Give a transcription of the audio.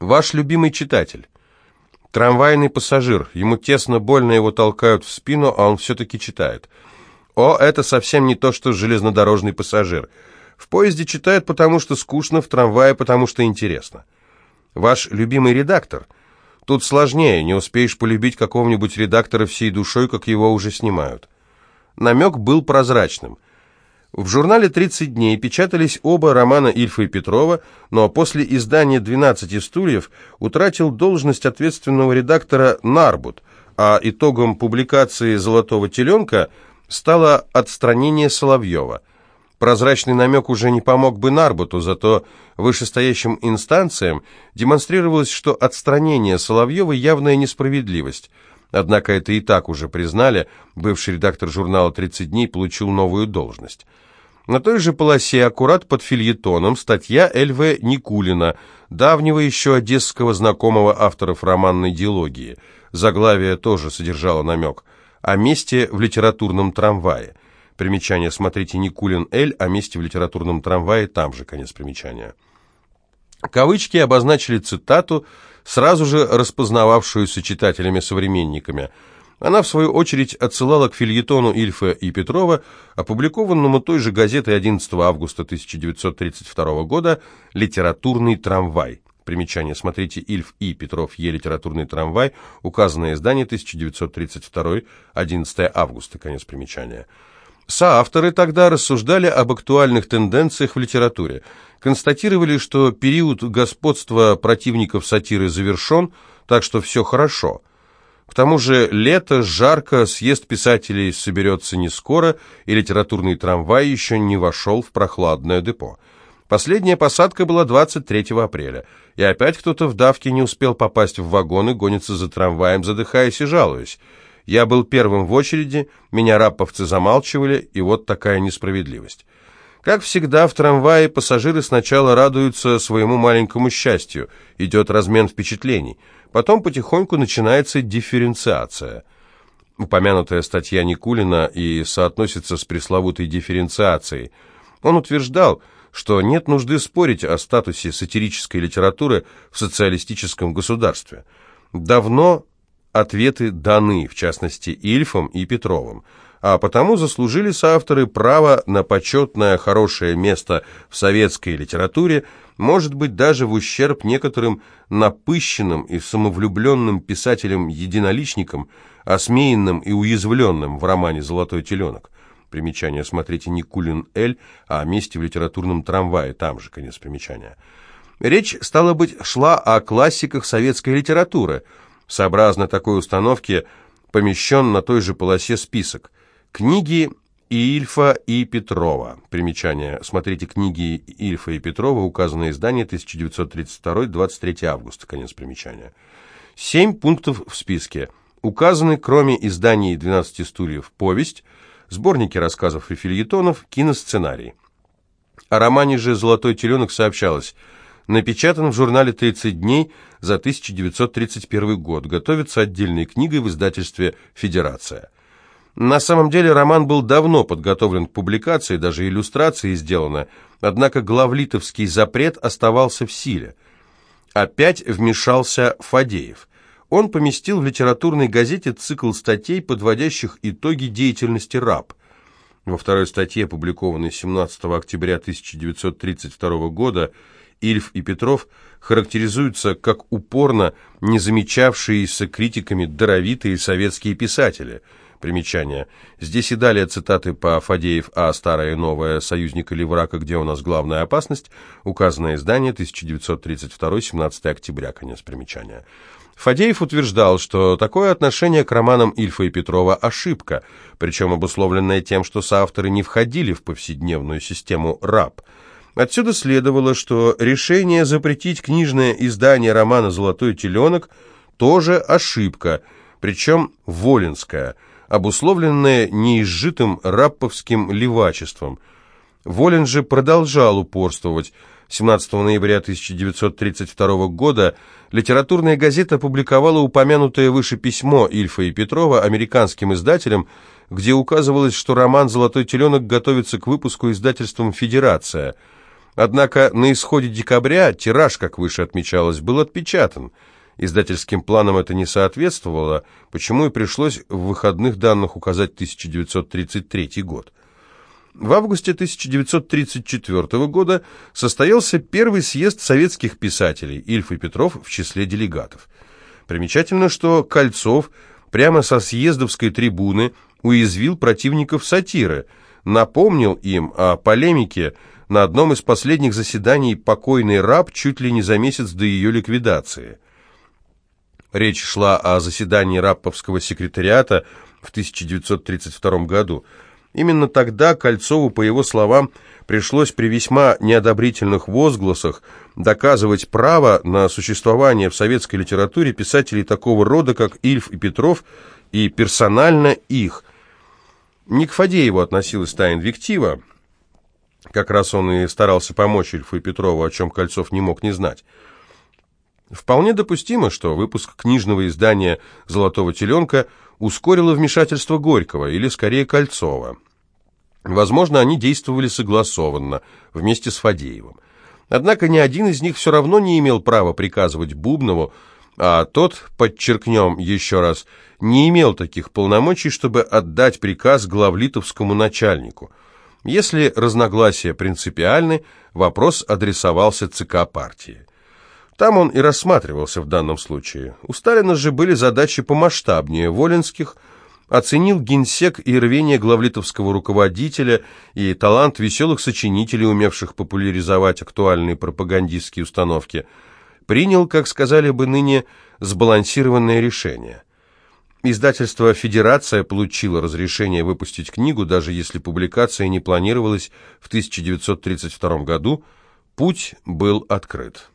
Ваш любимый читатель. Трамвайный пассажир. Ему тесно, больно его толкают в спину, а он все-таки читает. О, это совсем не то, что железнодорожный пассажир. В поезде читает, потому что скучно, в трамвае, потому что интересно. Ваш любимый редактор. Тут сложнее, не успеешь полюбить какого-нибудь редактора всей душой, как его уже снимают. Намек был прозрачным. В журнале «30 дней» печатались оба романа Ильфа и Петрова, но после издания «12 стульев» утратил должность ответственного редактора Нарбут, а итогом публикации «Золотого теленка» стало отстранение Соловьева. Прозрачный намек уже не помог бы Нарбуту, зато вышестоящим инстанциям демонстрировалось, что отстранение Соловьева – явная несправедливость. Однако это и так уже признали, бывший редактор журнала «30 дней» получил новую должность. На той же полосе, аккурат под фильетоном, статья Л.В. Никулина, давнего еще одесского знакомого авторов романной диалогии. Заглавие тоже содержало намек. О месте в литературном трамвае. Примечание смотрите Никулин Л. О месте в литературном трамвае, там же конец примечания. Кавычки обозначили цитату, сразу же распознававшуюся читателями-современниками – она, в свою очередь, отсылала к фильетону Ильфа и Петрова, опубликованному той же газетой 11 августа 1932 года «Литературный трамвай». Примечание. Смотрите «Ильф и Петров. Е. Литературный трамвай». Указанное издание 1932, 11 августа. Конец примечания. Соавторы тогда рассуждали об актуальных тенденциях в литературе. Констатировали, что период господства противников сатиры завершен, так что все хорошо – к тому же лето, жарко, съезд писателей соберется не скоро, и литературный трамвай еще не вошел в прохладное депо. Последняя посадка была 23 апреля, и опять кто-то в давке не успел попасть в вагон и гонится за трамваем, задыхаясь и жалуясь. Я был первым в очереди, меня раповцы замалчивали, и вот такая несправедливость. Как всегда, в трамвае пассажиры сначала радуются своему маленькому счастью, идет размен впечатлений – Потом потихоньку начинается дифференциация. Упомянутая статья Никулина и соотносится с пресловутой дифференциацией. Он утверждал, что нет нужды спорить о статусе сатирической литературы в социалистическом государстве. Давно ответы даны, в частности, Ильфом и Петровым, а потому заслужили соавторы право на почетное хорошее место в советской литературе – может быть, даже в ущерб некоторым напыщенным и самовлюбленным писателям-единоличникам, осмеянным и уязвленным в романе «Золотой теленок». Примечание смотрите Никулин Л. о месте в литературном трамвае, там же конец примечания. Речь, стало быть, шла о классиках советской литературы. Сообразно такой установке помещен на той же полосе список. Книги Ильфа и Петрова. Примечание. Смотрите книги Ильфа и Петрова, указанное издание 1932, 23 августа. Конец примечания. Семь пунктов в списке. Указаны, кроме изданий «12 стульев», повесть, сборники рассказов и фильетонов, киносценарий. О романе же «Золотой теленок» сообщалось. Напечатан в журнале «30 дней» за 1931 год. Готовится отдельной книгой в издательстве «Федерация». На самом деле роман был давно подготовлен к публикации, даже иллюстрации сделаны, однако главлитовский запрет оставался в силе. Опять вмешался Фадеев. Он поместил в литературной газете цикл статей, подводящих итоги деятельности РАП. Во второй статье, опубликованной 17 октября 1932 года, Ильф и Петров характеризуются как упорно не замечавшиеся критиками даровитые советские писатели – Примечание. Здесь и далее цитаты по Фадеев «А старое и новое. Союзник или враг, где у нас главная опасность?» Указанное издание, 1932, 17 октября. Конец примечания. Фадеев утверждал, что такое отношение к романам Ильфа и Петрова – ошибка, причем обусловленная тем, что соавторы не входили в повседневную систему РАП. Отсюда следовало, что решение запретить книжное издание романа «Золотой теленок» тоже ошибка, причем воленская – обусловленное неизжитым рапповским левачеством. Волин же продолжал упорствовать. 17 ноября 1932 года литературная газета опубликовала упомянутое выше письмо Ильфа и Петрова американским издателям, где указывалось, что роман «Золотой теленок» готовится к выпуску издательством «Федерация». Однако на исходе декабря тираж, как выше отмечалось, был отпечатан. Издательским планам это не соответствовало, почему и пришлось в выходных данных указать 1933 год. В августе 1934 года состоялся первый съезд советских писателей, Ильф и Петров в числе делегатов. Примечательно, что Кольцов прямо со съездовской трибуны уязвил противников сатиры, напомнил им о полемике на одном из последних заседаний «Покойный раб» чуть ли не за месяц до ее ликвидации. Речь шла о заседании рапповского секретариата в 1932 году – Именно тогда Кольцову, по его словам, пришлось при весьма неодобрительных возгласах доказывать право на существование в советской литературе писателей такого рода, как Ильф и Петров, и персонально их. Не к Фадееву относилась та инвектива, как раз он и старался помочь Ильфу и Петрову, о чем Кольцов не мог не знать. Вполне допустимо, что выпуск книжного издания «Золотого теленка» ускорило вмешательство Горького, или скорее Кольцова. Возможно, они действовали согласованно, вместе с Фадеевым. Однако ни один из них все равно не имел права приказывать Бубнову, а тот, подчеркнем еще раз, не имел таких полномочий, чтобы отдать приказ главлитовскому начальнику. Если разногласия принципиальны, вопрос адресовался ЦК партии. Там он и рассматривался в данном случае. У Сталина же были задачи помасштабнее Воленских – оценил генсек и рвение главлитовского руководителя и талант веселых сочинителей, умевших популяризовать актуальные пропагандистские установки. Принял, как сказали бы ныне, сбалансированное решение. Издательство «Федерация» получило разрешение выпустить книгу, даже если публикация не планировалась в 1932 году. Путь был открыт.